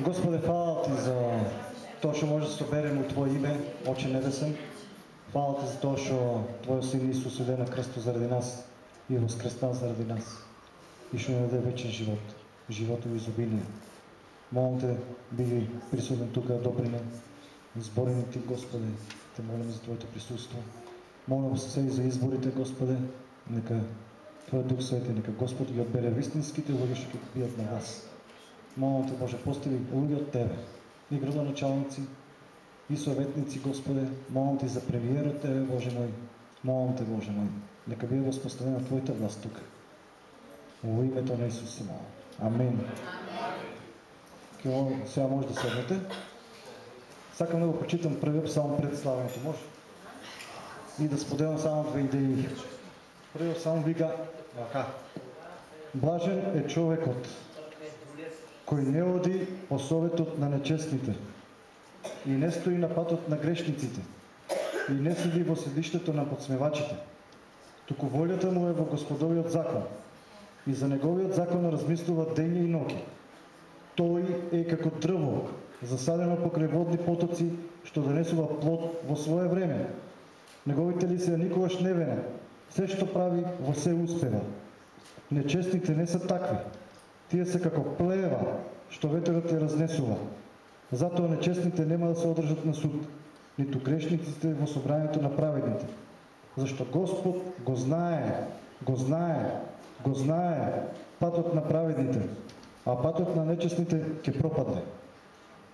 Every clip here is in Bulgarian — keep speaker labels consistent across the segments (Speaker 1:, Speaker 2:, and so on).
Speaker 1: Господе, хвала Ти за то, што може да соберем у Твое име, Оче Небесен. Хвала Ти за то, што Твојот Син Исус иде на кръсто заради нас и възкръсна заради нас. И што ни даде вечен живот, живот в изобилие. Молам Те, биди присутен тук, доприне, зборени Ти, Господе, Те молим за Твоето присутство. Молим се и за изборите, Господе, нека Твоят Дух Свети, нека Господ ги отбере вистинските лъги, ще ги бият на вас. Молам Те, Боже, постави луги от Тебе, и градоначалници, и съветници, Господе, молам Те за премиер от Тебе, Боже мой. Молам Те, Боже мой, нека биде възпоставена Твоята власт тук. Во името на Исус се молам. Амин. Кио, сега може да седнете. Сакам да го почитам първия псалм пред славянето, може? И да споделям само две идеи. Първият псалм вика така. Блажен е човекот, кој не оди по советот на нечестните и не стои на патот на грешниците и не седи во седиштето на подсмевачите. Туку волјата му е во Господовиот закон и за неговиот закон размислува дење и ноќи. Тој е како дрво, засадено покрај водни потоци, што донесува плод во свое време. Неговите лица никогаш не вене, се што прави во се успева. Нечестните не са такви. Тие се како плева, што ветерот ја разнесува. Затоа нечестните нема да се одржат на суд, ниту грешниците во собранието на праведните. Зашто Господ го знае, го знае, го знае патот на праведните, а патот на нечестните ќе пропадне.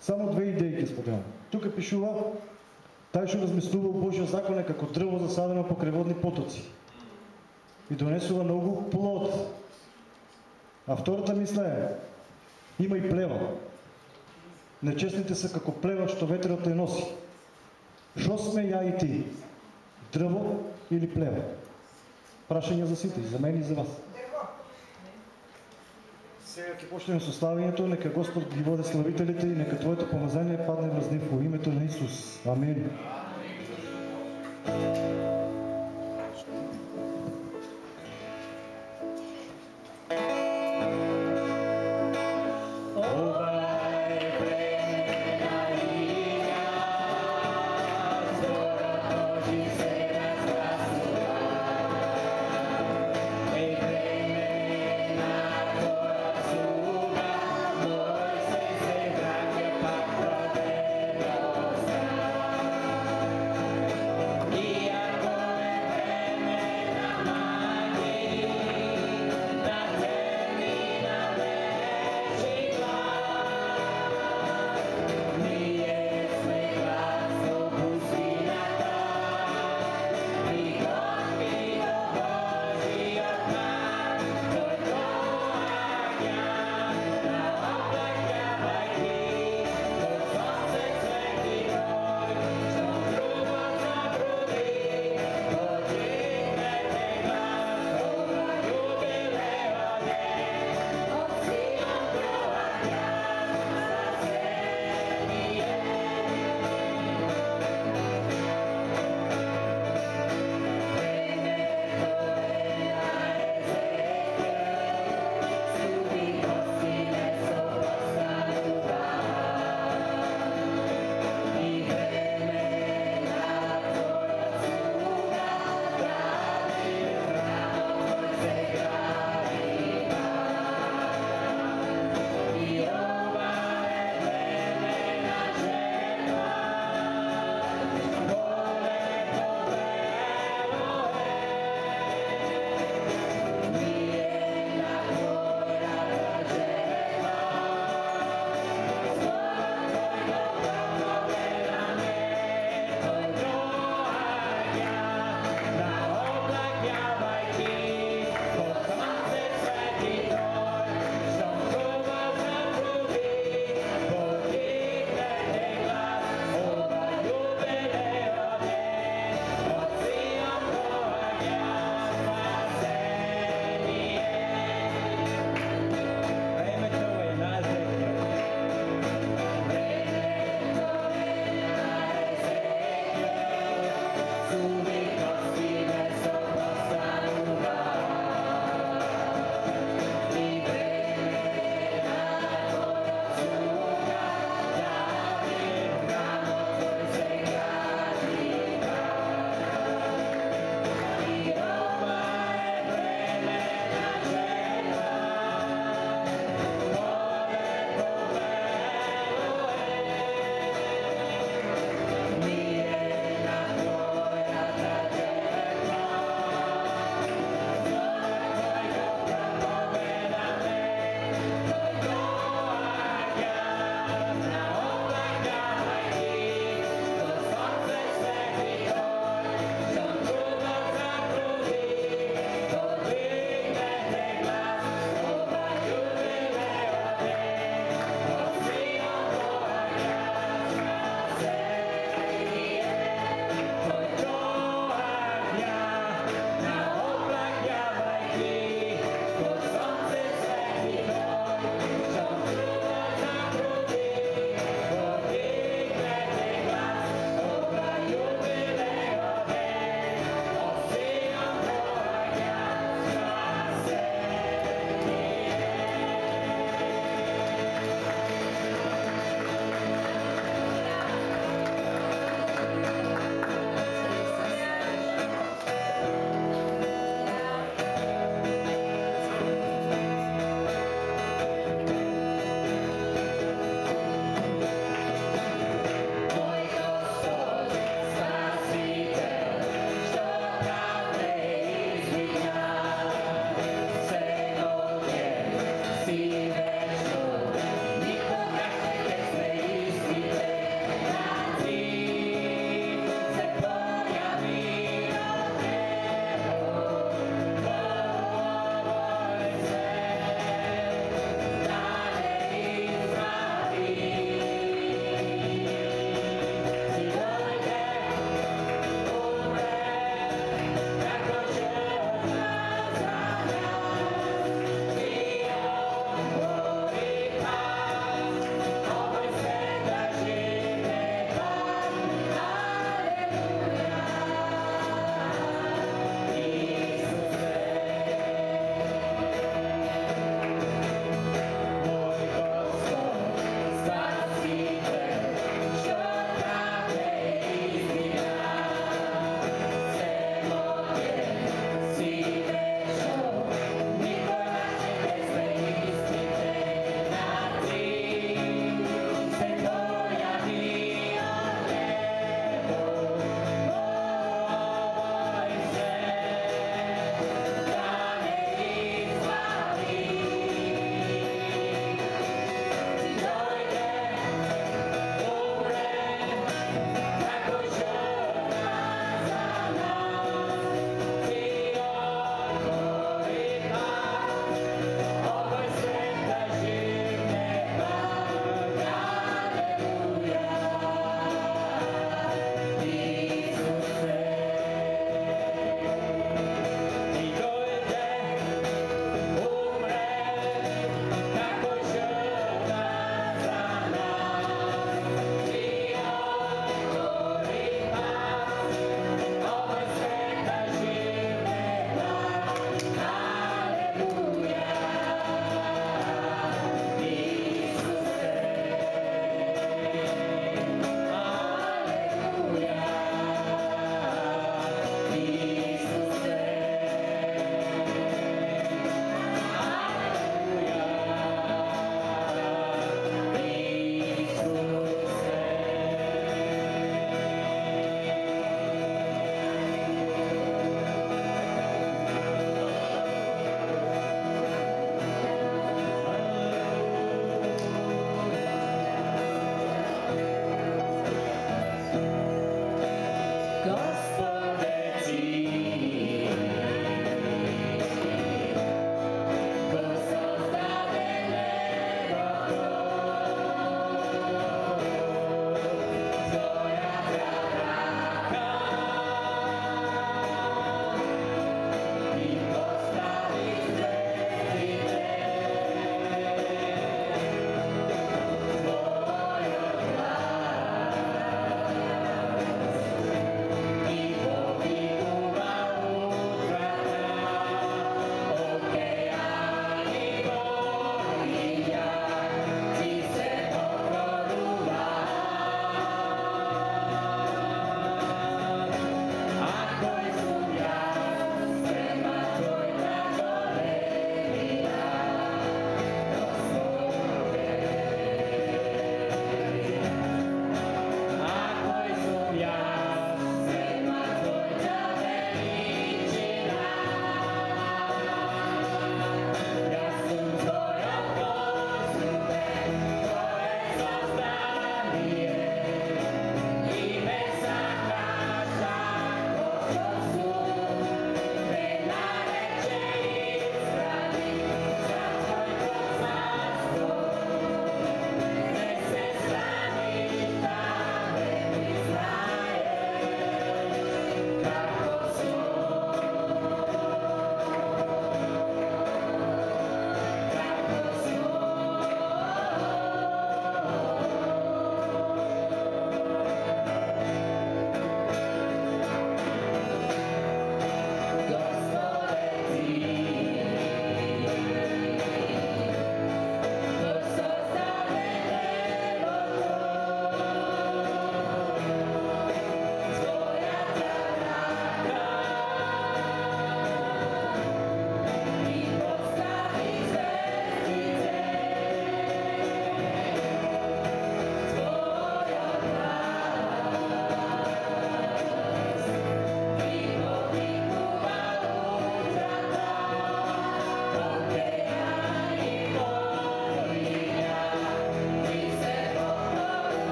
Speaker 1: Само две идеи ќе споделам. Тука пишува тај што размислува Божјия закон е како дрво засадено покрај водни потоци и донесува многу плод. А втората мисла е, има и плева. Нечестните са како плева, што ветерот те носи. Шо сме ја и ти? Дрво или плева? Прашање за сите, за мен и за вас. Сега ќе почнем со славењето, нека Господ ги води славителите и нека Твоето помазание падне врз нив во името на Исус. Амин.
Speaker 2: Yeah.